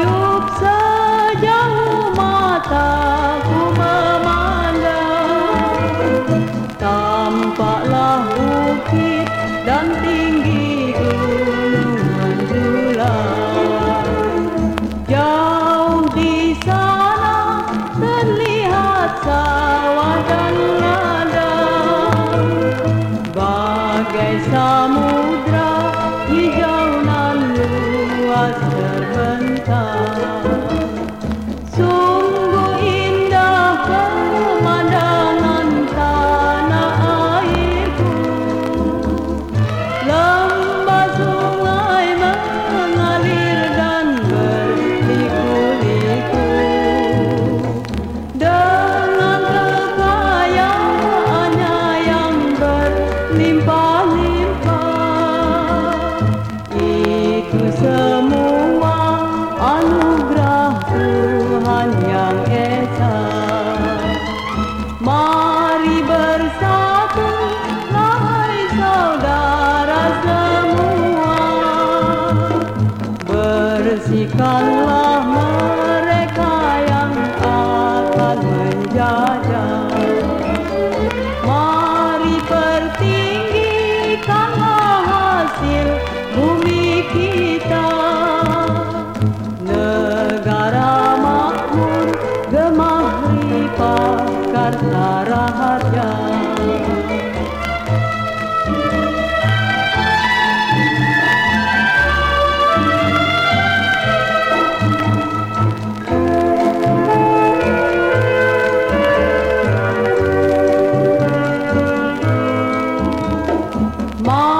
युक्युक् स ज माता 明白。Mom.